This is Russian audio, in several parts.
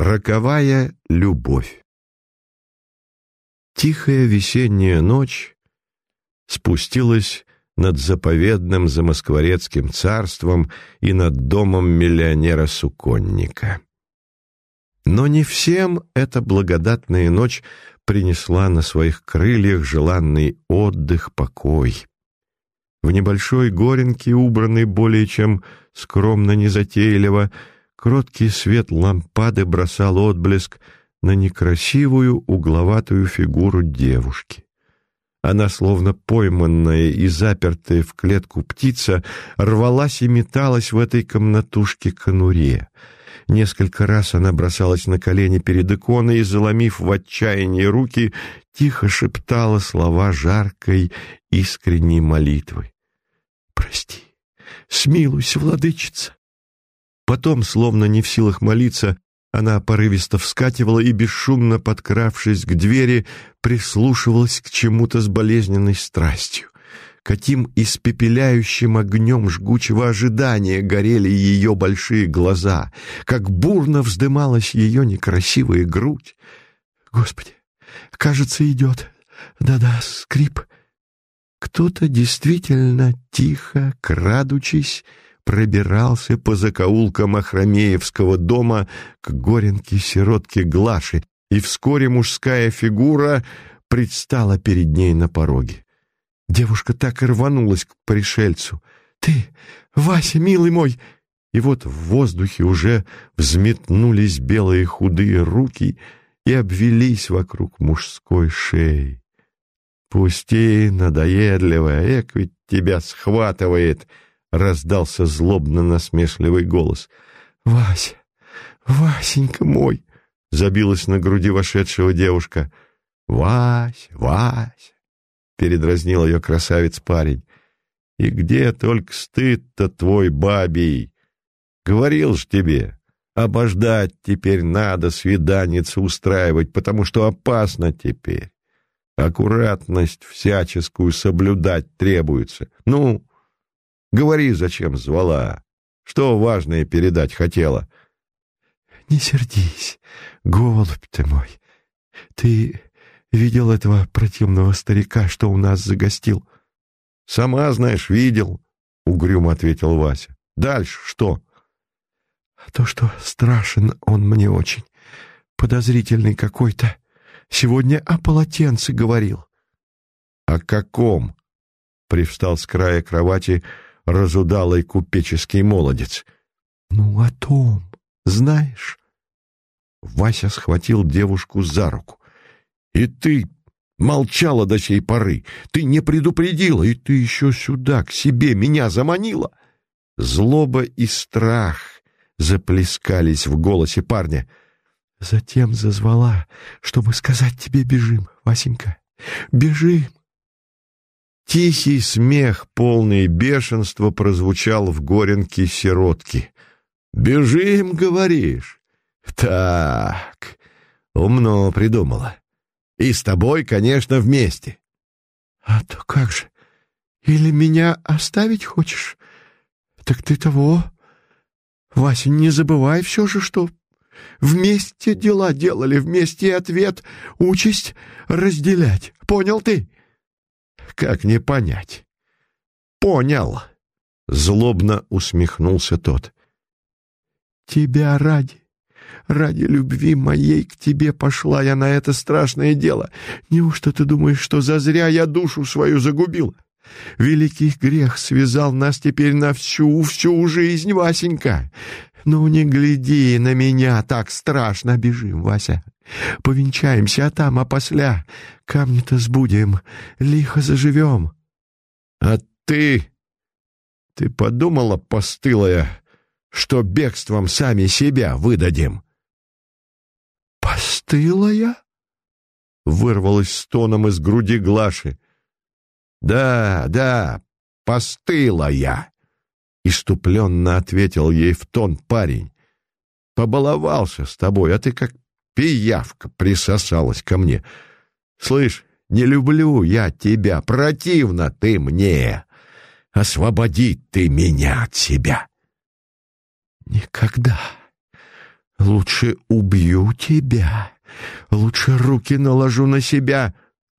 Роковая любовь. Тихая весенняя ночь спустилась над заповедным замоскворецким царством и над домом миллионера-суконника. Но не всем эта благодатная ночь принесла на своих крыльях желанный отдых, покой. В небольшой горенке, убранной более чем скромно незатейливо, Кроткий свет лампады бросал отблеск на некрасивую угловатую фигуру девушки. Она, словно пойманная и запертая в клетку птица, рвалась и металась в этой комнатушке-конуре. Несколько раз она бросалась на колени перед иконой и, заломив в отчаянии руки, тихо шептала слова жаркой, искренней молитвы. «Прости, смилуйся, владычица, Потом, словно не в силах молиться, она порывисто вскакивала и, бесшумно подкравшись к двери, прислушивалась к чему-то с болезненной страстью. Каким испепеляющим огнем жгучего ожидания горели ее большие глаза, как бурно вздымалась ее некрасивая грудь. Господи, кажется, идет. Да-да, скрип. Кто-то действительно тихо, крадучись, пробирался по закоулкам Ахромеевского дома к горенке-сиротке Глаши, и вскоре мужская фигура предстала перед ней на пороге. Девушка так и рванулась к пришельцу. «Ты, Вася, милый мой!» И вот в воздухе уже взметнулись белые худые руки и обвелись вокруг мужской шеи. «Пусти, надоедливая, эк ведь тебя схватывает!» — раздался злобно-насмешливый голос. «Вася! Васенька мой!» — забилась на груди вошедшего девушка. «Вась! Вась!» — передразнил ее красавец-парень. «И где только стыд-то твой бабий? Говорил ж тебе, обождать теперь надо, свиданицу устраивать, потому что опасно теперь. Аккуратность всяческую соблюдать требуется. Ну, Говори, зачем звала. Что важное передать хотела? — Не сердись, голубь ты мой. Ты видел этого противного старика, что у нас загостил? — Сама знаешь, видел, — угрюмо ответил Вася. — Дальше что? — То, что страшен он мне очень. Подозрительный какой-то. Сегодня о полотенце говорил. — О каком? — привстал с края кровати, — разудалый купеческий молодец. «Ну, о том, знаешь...» Вася схватил девушку за руку. «И ты молчала до сей поры, ты не предупредила, и ты еще сюда, к себе, меня заманила!» Злоба и страх заплескались в голосе парня. «Затем зазвала, чтобы сказать тебе бежим, Васенька, бежим!» Тихий смех, полный бешенства, прозвучал в горенке сиротки. «Бежим, говоришь?» «Так, умно придумала. И с тобой, конечно, вместе». «А то как же? Или меня оставить хочешь? Так ты того. Вася, не забывай все же, что вместе дела делали, вместе ответ, участь разделять. Понял ты?» Как не понять? Понял. Злобно усмехнулся тот. Тебя ради, ради любви моей к тебе пошла я на это страшное дело. Неужто ты думаешь, что зазря я душу свою загубил? Великий грех связал нас теперь на всю-всю жизнь, Васенька. Ну, не гляди на меня, так страшно бежим, Вася. Повенчаемся, а там, а после камни-то сбудем, лихо заживем. А ты... Ты подумала, постылая, что бегством сами себя выдадим? Постылая? Вырвалась стоном из груди Глаши. Да, да, постылая. Иступленно ответил ей в тон парень. Побаловался с тобой, а ты как пиявка присосалась ко мне. Слышь, не люблю я тебя, противно ты мне. Освободи ты меня от себя. Никогда, Лучше убью тебя, лучше руки наложу на себя.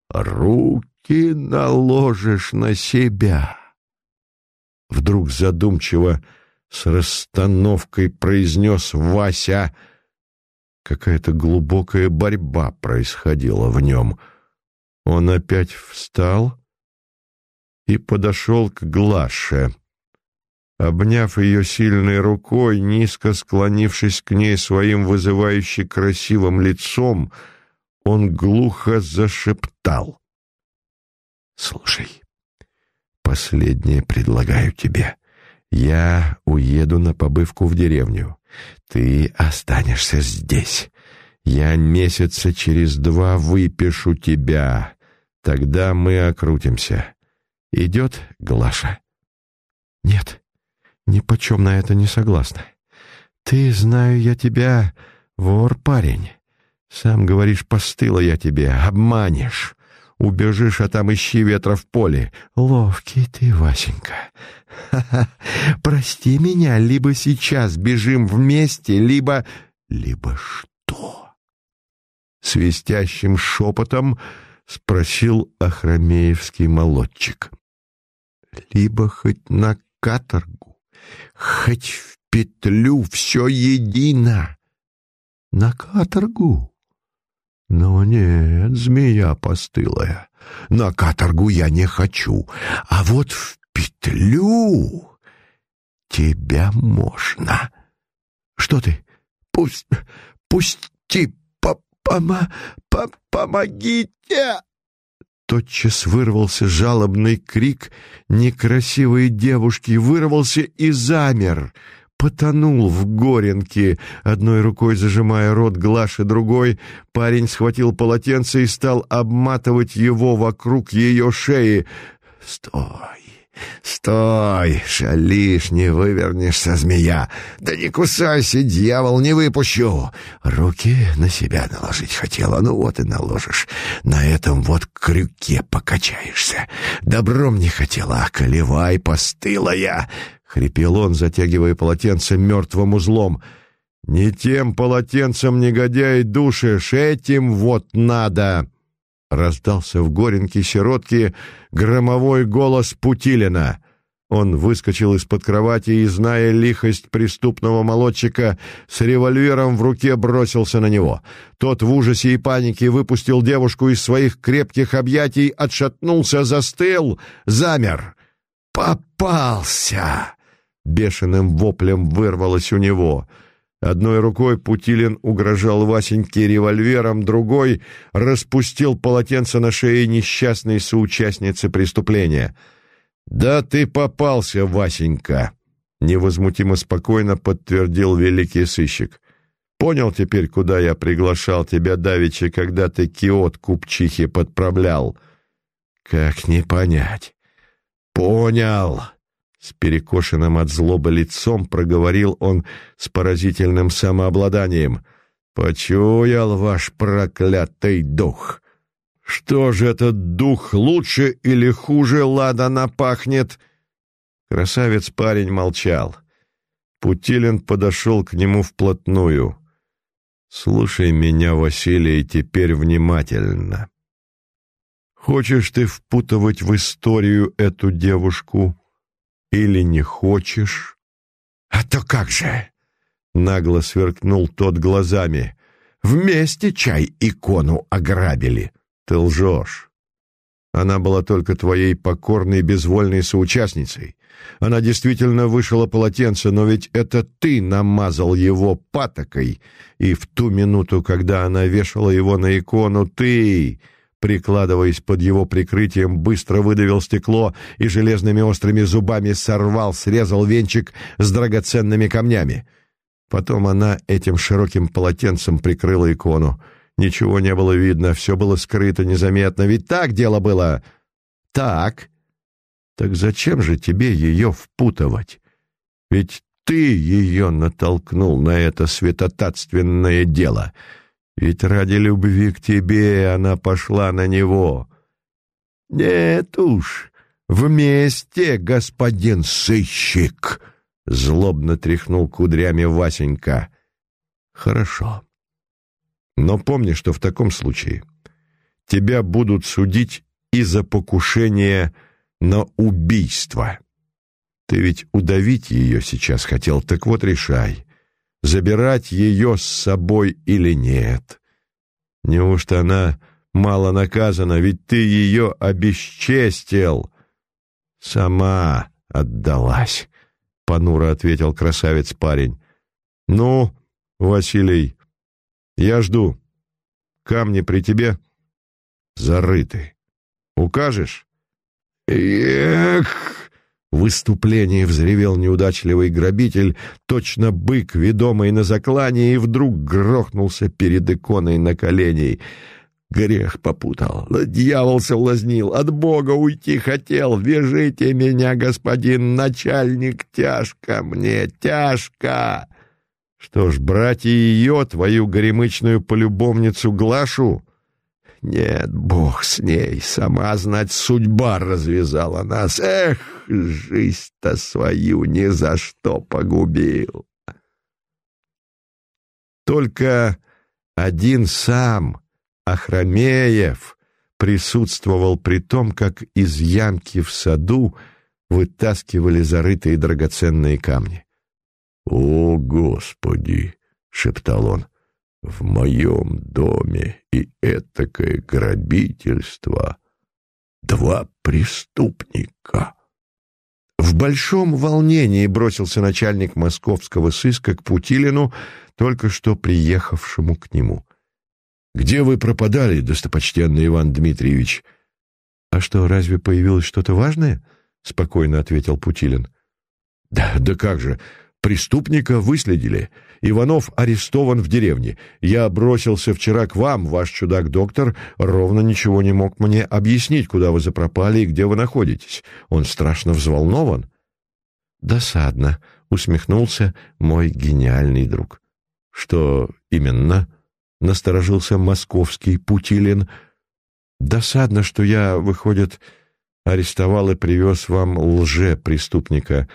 Руки наложишь на себя. Вдруг задумчиво с расстановкой произнес Вася. Какая-то глубокая борьба происходила в нем. Он опять встал и подошел к Глаше. Обняв ее сильной рукой, низко склонившись к ней своим вызывающе красивым лицом, он глухо зашептал. «Слушай, последнее предлагаю тебе. Я уеду на побывку в деревню. Ты останешься здесь. Я месяца через два выпишу тебя. Тогда мы окрутимся. Идет Глаша?» «Нет», ни почем на это не согласна. Ты, знаю я тебя, вор парень. Сам говоришь, постыла я тебе, обманешь. Убежишь, а там ищи ветра в поле. Ловкий ты, Васенька. Ха-ха. Прости меня, либо сейчас бежим вместе, либо... Либо что? Свистящим шепотом спросил Ахромеевский молодчик. Либо хоть на каторгу хоть в петлю все едино. На каторгу? Но нет, змея постылая, на каторгу я не хочу, а вот в петлю тебя можно. Что ты? Пусть, пусти, по, пома, по, помогите! Тотчас вырвался жалобный крик некрасивой девушки, вырвался и замер, потонул в горенке, одной рукой зажимая рот Глаши, другой парень схватил полотенце и стал обматывать его вокруг ее шеи. «Стой! «Стой! Шалишь, не вывернешься, змея! Да не кусайся, дьявол, не выпущу!» Руки на себя наложить хотела, ну вот и наложишь. На этом вот крюке покачаешься. Добром не хотела, а колевай, постылая!» — хрипел он, затягивая полотенце мертвым узлом. «Не тем полотенцем, негодяй, душишь, этим вот надо!» Раздался в горенке сиротки громовой голос Путилина. Он выскочил из-под кровати и, зная лихость преступного молодчика, с револьвером в руке бросился на него. Тот в ужасе и панике выпустил девушку из своих крепких объятий, отшатнулся, застыл, замер. «Попался!» Бешеным воплем вырвалось у него — Одной рукой Путилин угрожал Васеньке револьвером, другой распустил полотенце на шее несчастной соучастницы преступления. «Да ты попался, Васенька!» — невозмутимо спокойно подтвердил великий сыщик. «Понял теперь, куда я приглашал тебя давеча, когда ты киот купчихе подправлял?» «Как не понять?» «Понял!» С перекошенным от злобы лицом проговорил он с поразительным самообладанием. «Почуял ваш проклятый дух! Что же этот дух лучше или хуже ладана пахнет?» Красавец-парень молчал. Путилин подошел к нему вплотную. «Слушай меня, Василий, теперь внимательно. Хочешь ты впутывать в историю эту девушку?» Или не хочешь?» «А то как же!» — нагло сверкнул тот глазами. «Вместе чай икону ограбили!» «Ты лжешь!» Она была только твоей покорной безвольной соучастницей. Она действительно вышила полотенце, но ведь это ты намазал его патокой, и в ту минуту, когда она вешала его на икону, ты прикладываясь под его прикрытием, быстро выдавил стекло и железными острыми зубами сорвал, срезал венчик с драгоценными камнями. Потом она этим широким полотенцем прикрыла икону. Ничего не было видно, все было скрыто, незаметно. Ведь так дело было? Так. Так зачем же тебе ее впутывать? Ведь ты ее натолкнул на это святотатственное дело — ведь ради любви к тебе она пошла на него. Нет уж, вместе, господин сыщик, злобно тряхнул кудрями Васенька. Хорошо. Но помни, что в таком случае тебя будут судить и за покушение на убийство. Ты ведь удавить ее сейчас хотел, так вот решай, забирать ее с собой или нет. Неужто она мало наказана, ведь ты ее обесчестил? Сама отдалась, — понуро ответил красавец-парень. Ну, Василий, я жду. Камни при тебе зарыты. Укажешь? Эх! Выступлении взревел неудачливый грабитель, точно бык, ведомый на заклание, и вдруг грохнулся перед иконой на коленей. Грех попутал, дьявол соблазнил, от Бога уйти хотел. Вяжите меня, господин начальник, тяжко мне, тяжко. Что ж, брать и ее, твою горемычную полюбовницу Глашу? Нет, бог с ней, сама, знать, судьба развязала нас. Эх, жизнь-то свою ни за что погубил. Только один сам, Ахрамеев, присутствовал при том, как из ямки в саду вытаскивали зарытые драгоценные камни. «О, Господи!» — шептал он в моем доме и этакое грабительство. Два преступника. В большом волнении бросился начальник московского сыска к Путилину, только что приехавшему к нему. «Где вы пропадали, достопочтенный Иван Дмитриевич?» «А что, разве появилось что-то важное?» — спокойно ответил Путилин. «Да, да как же! Преступника выследили. Иванов арестован в деревне. Я бросился вчера к вам, ваш чудак-доктор, ровно ничего не мог мне объяснить, куда вы запропали и где вы находитесь. Он страшно взволнован. Досадно, усмехнулся мой гениальный друг. Что именно? Насторожился московский Путилин. Досадно, что я, выходит, арестовал и привез вам лже-преступника.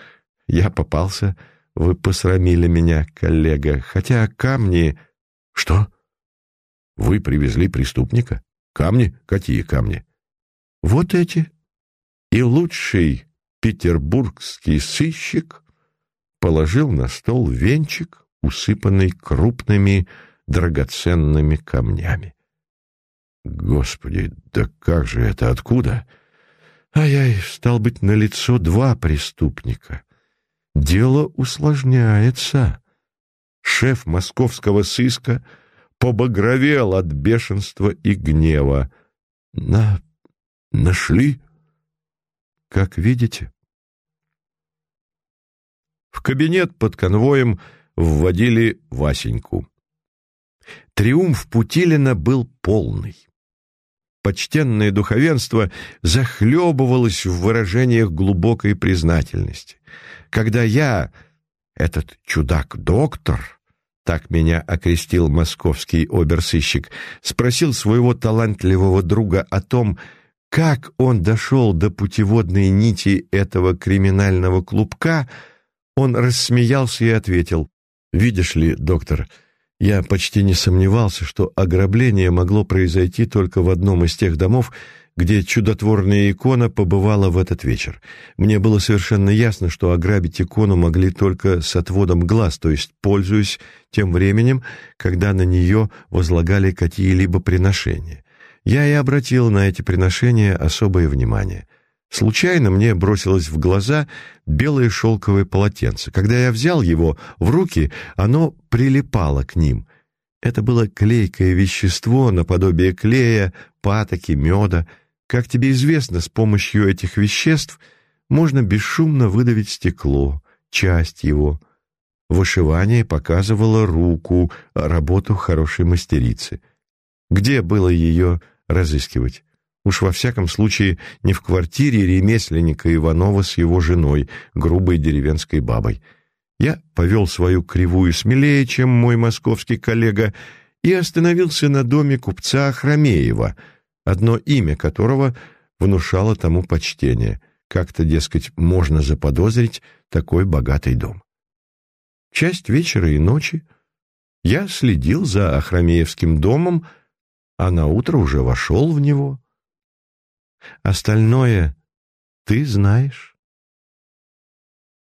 Я попался вы посрамили меня, коллега, хотя камни... Что? Вы привезли преступника? Камни? Какие камни? Вот эти. И лучший петербургский сыщик положил на стол венчик, усыпанный крупными драгоценными камнями. Господи, да как же это, откуда? Ай-ай, стал быть, на лицо два преступника дело усложняется. Шеф московского сыска побагровел от бешенства и гнева. На... нашли? Как видите. В кабинет под конвоем вводили Васеньку. Триумф Путилина был полный. Почтенное духовенство захлебывалось в выражениях глубокой признательности. Когда я, этот чудак-доктор, так меня окрестил московский оберсыщик, спросил своего талантливого друга о том, как он дошел до путеводной нити этого криминального клубка, он рассмеялся и ответил, «Видишь ли, доктор, я почти не сомневался, что ограбление могло произойти только в одном из тех домов, где чудотворная икона побывала в этот вечер. Мне было совершенно ясно, что ограбить икону могли только с отводом глаз, то есть пользуясь тем временем, когда на нее возлагали какие-либо приношения. Я и обратил на эти приношения особое внимание. Случайно мне бросилось в глаза белое шелковое полотенце. Когда я взял его в руки, оно прилипало к ним. Это было клейкое вещество наподобие клея, патоки, меда, как тебе известно, с помощью этих веществ можно бесшумно выдавить стекло, часть его. Вышивание показывало руку, работу хорошей мастерицы. Где было ее разыскивать? Уж во всяком случае не в квартире ремесленника Иванова с его женой, грубой деревенской бабой. Я повел свою кривую смелее, чем мой московский коллега, и остановился на доме купца Хромеева — одно имя которого внушало тому почтение. Как-то, дескать, можно заподозрить такой богатый дом. Часть вечера и ночи Я следил за Ахрамеевским домом, а на утро уже вошел в него. Остальное ты знаешь.